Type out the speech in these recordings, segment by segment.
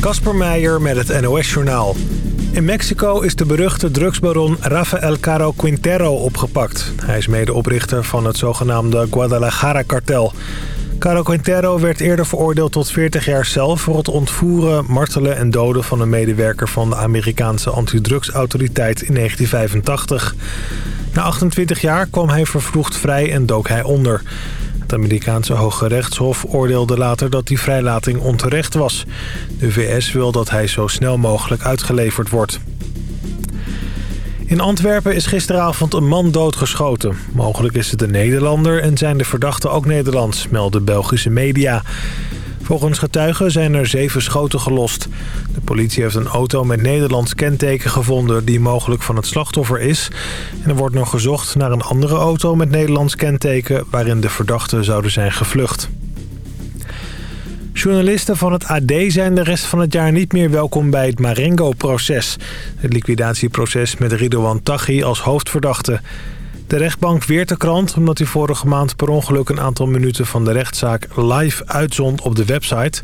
Kasper Meijer met het NOS-journaal. In Mexico is de beruchte drugsbaron Rafael Caro Quintero opgepakt. Hij is medeoprichter van het zogenaamde Guadalajara-kartel. Caro Quintero werd eerder veroordeeld tot 40 jaar cel... voor het ontvoeren, martelen en doden van een medewerker... van de Amerikaanse antidrugsautoriteit in 1985. Na 28 jaar kwam hij vervroegd vrij en dook hij onder... Het Amerikaanse Hoge Rechtshof oordeelde later dat die vrijlating onterecht was. De VS wil dat hij zo snel mogelijk uitgeleverd wordt. In Antwerpen is gisteravond een man doodgeschoten. Mogelijk is het een Nederlander en zijn de verdachten ook Nederlands, melden Belgische media. Volgens getuigen zijn er zeven schoten gelost. De politie heeft een auto met Nederlands kenteken gevonden die mogelijk van het slachtoffer is. En er wordt nog gezocht naar een andere auto met Nederlands kenteken waarin de verdachten zouden zijn gevlucht. Journalisten van het AD zijn de rest van het jaar niet meer welkom bij het Marengo-proces. Het liquidatieproces met Ridouan Taghi als hoofdverdachte. De rechtbank weert de krant omdat hij vorige maand per ongeluk een aantal minuten van de rechtszaak live uitzond op de website.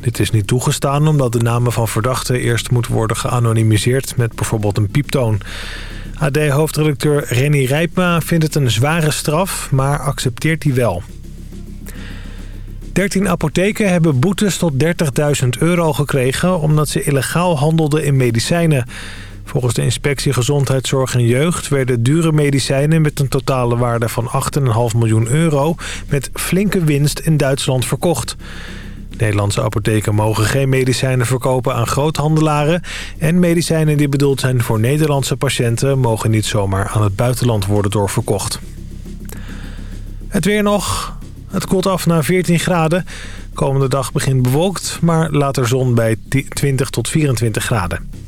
Dit is niet toegestaan omdat de namen van verdachten eerst moeten worden geanonimiseerd met bijvoorbeeld een pieptoon. AD-hoofdredacteur Renny Rijpma vindt het een zware straf, maar accepteert die wel. 13 apotheken hebben boetes tot 30.000 euro gekregen omdat ze illegaal handelden in medicijnen. Volgens de inspectie Gezondheidszorg en Jeugd werden dure medicijnen met een totale waarde van 8,5 miljoen euro met flinke winst in Duitsland verkocht. Nederlandse apotheken mogen geen medicijnen verkopen aan groothandelaren... en medicijnen die bedoeld zijn voor Nederlandse patiënten... mogen niet zomaar aan het buitenland worden doorverkocht. Het weer nog. Het koelt af naar 14 graden. Komende dag begint bewolkt, maar later zon bij 20 tot 24 graden.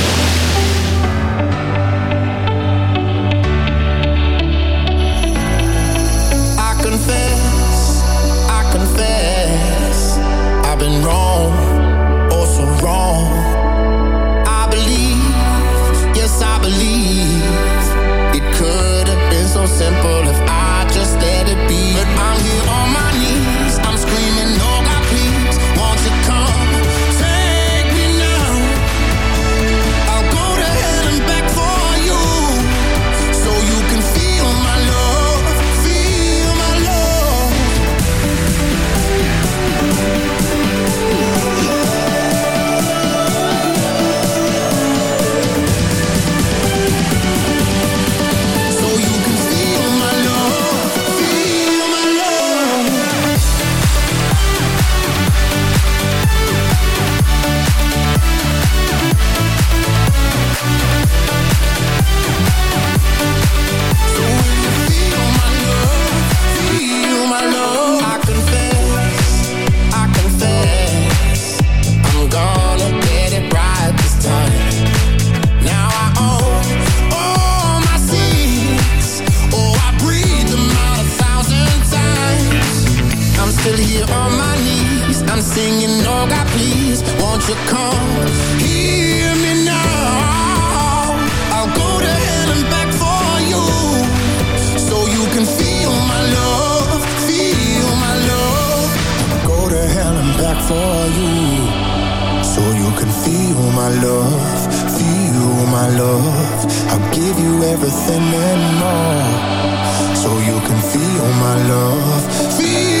give you everything and more. So you can feel my love. Feel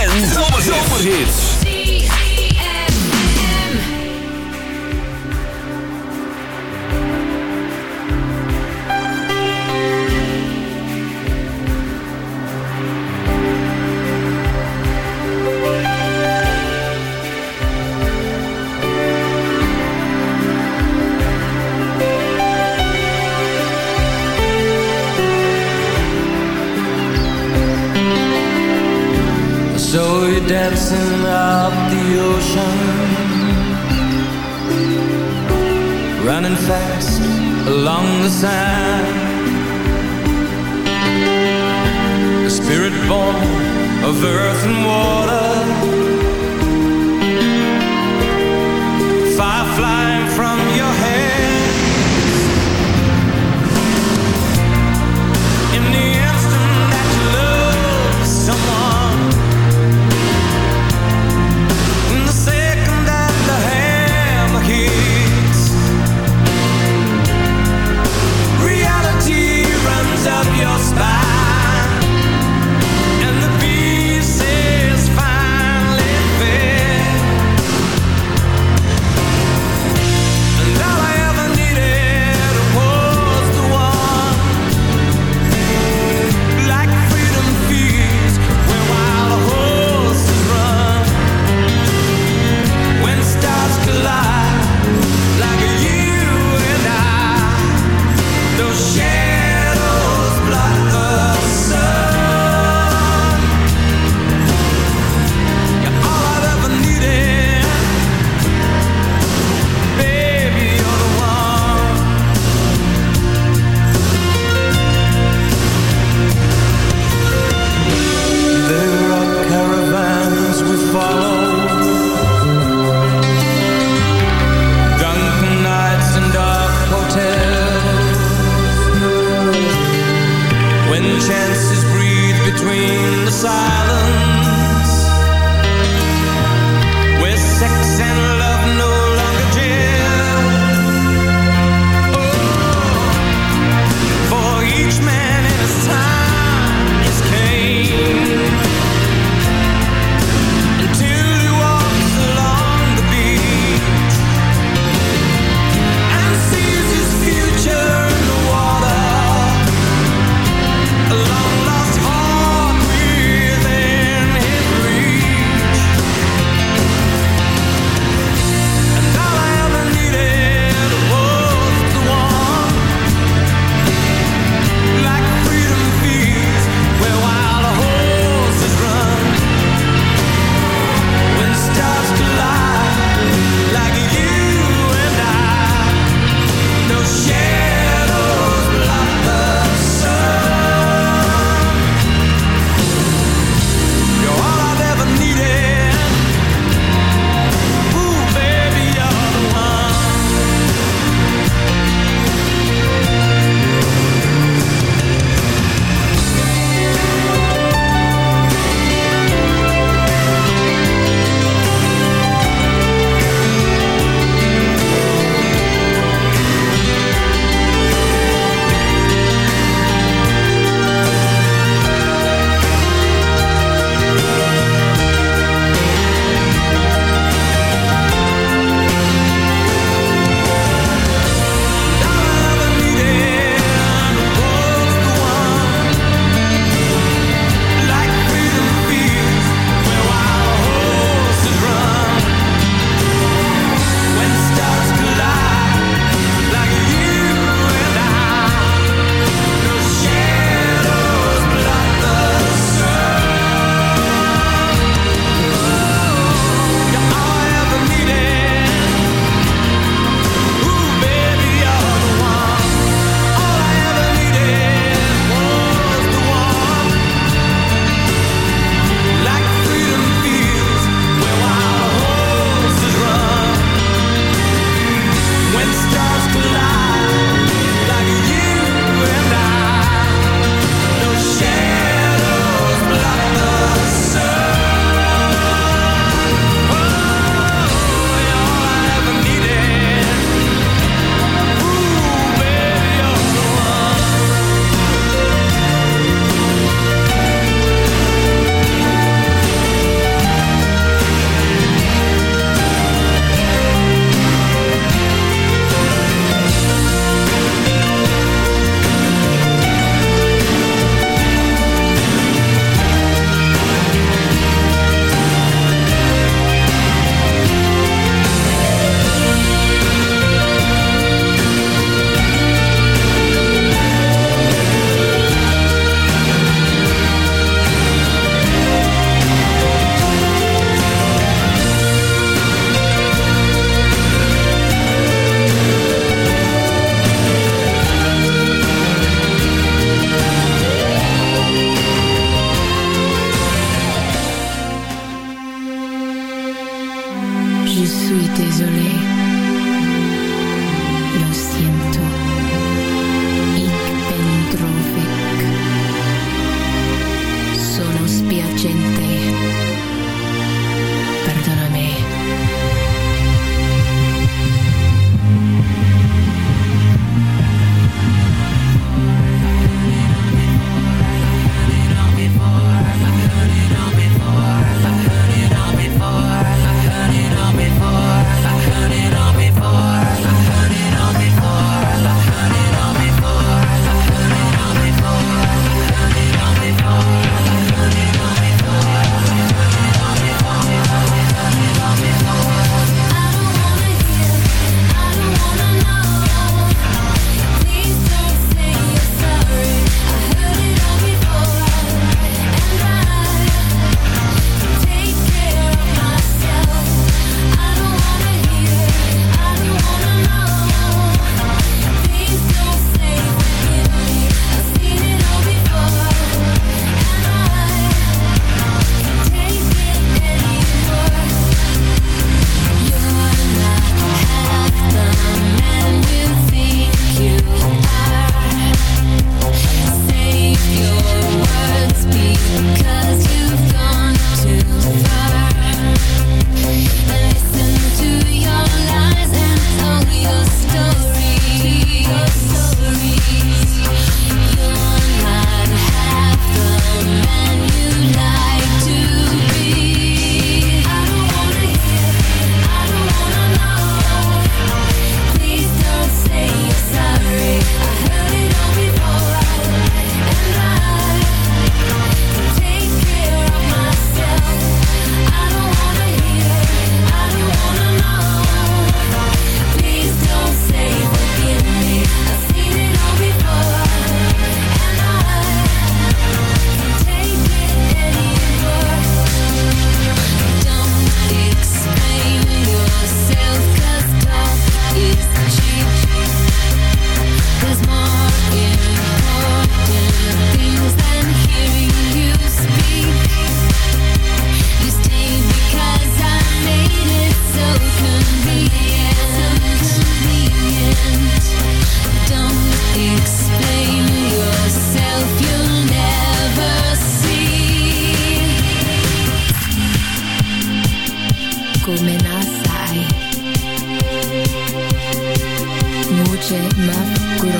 guru.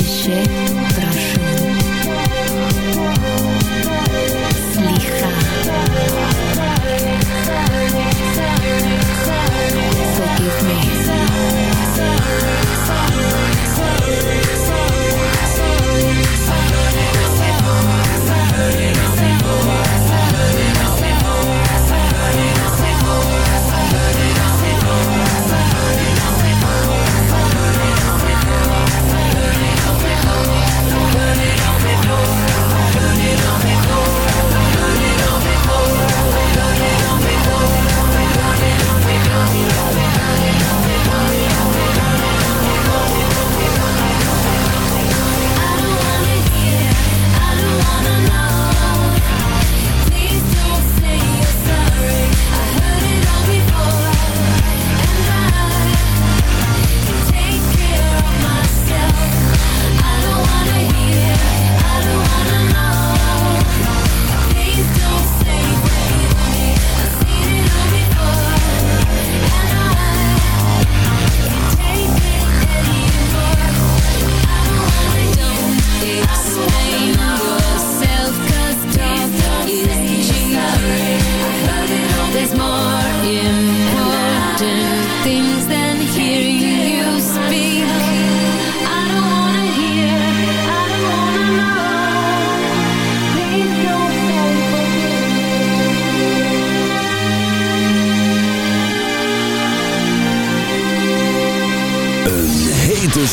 Ishe.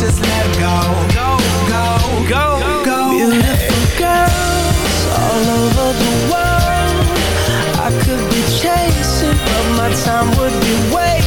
just let. Go, go, go, go. Beautiful girls all over the world. I could be chasing, but my time would be wasted.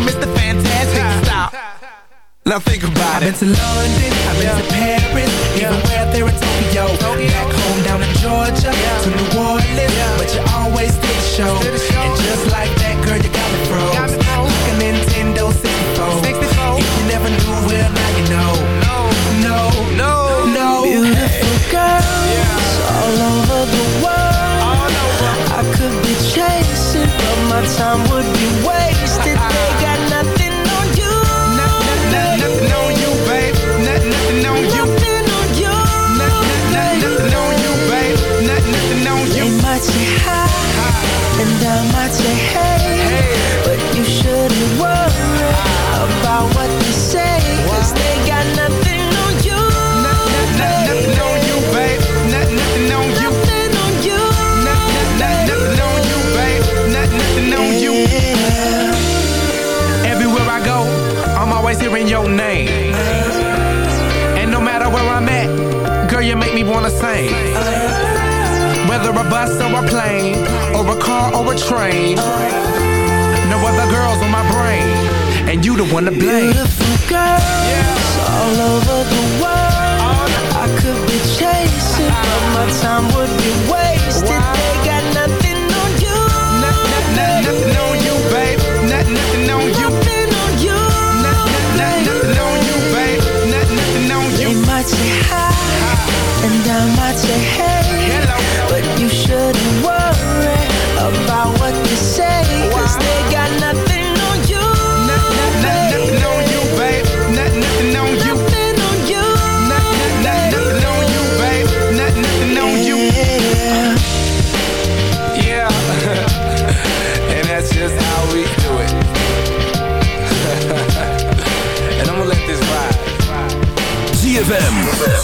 Me Mr. Fantastic. Stop. Now think about it. I've been to London, I've been to Paris, even where there in Tokyo. Back home down in Georgia, to New Orleans, but you always did the show. And just like that, girl, you got me froze. Like a Nintendo 64. If you never knew, well now you know. No, no, no. Beautiful girls all over the world. I could be chasing, but my time would Whether a bus or a plane, or a car or a train. No other girls on my brain, and you the one to blame. Beautiful girls all over the world. I could be chasing, but my time would be wasted. They got nothing on you. Nothing on you, babe. Nothing on you. Nothing on you. Nothing on you, babe. Nothing on They you. might say hi, and I might say hey,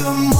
Welcome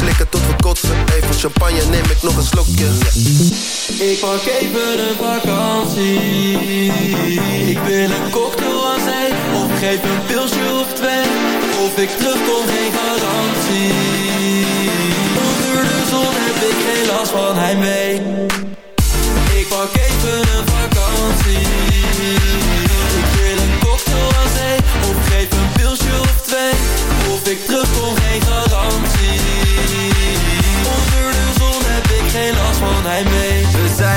slikken tot we kotsen, even champagne neem ik nog een slokje Ik pak even een vakantie. Ik wil een cocktail aan zee, of geef een pilsje of twee. Of ik terugkom, geen garantie. Onder de zon heb ik geen last van heimwee Ik pak even een vakantie Ik wil een cocktail aan zee Of geef een pilsje of twee Of ik terugkom geen garantie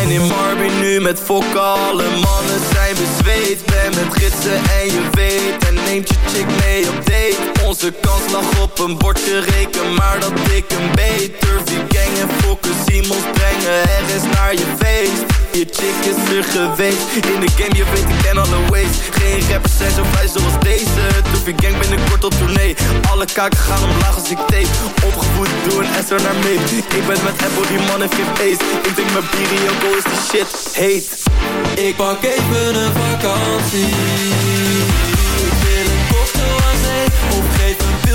zijn in Marby nu met fokken, alle mannen zijn bezweet. Ben met gidsen en je weet. En neemt je chick mee op date Onze kans lag op een bordje reken Maar dat ik een beter gang en fokken Simons brengen. Is naar je feest. Je chick is er geweest. In de game je weet ik ken alle ways. Geen rappers zijn zo vrij zoals deze. Turfie gang binnenkort op tournee. Alle kaken gaan omlaag als ik tape. Opgevoed door een SR naar mee Ik ben met Apple die man heeft geen face. Ik mijn bier in Joko is die shit heet. Ik pak even een vakantie. Wil een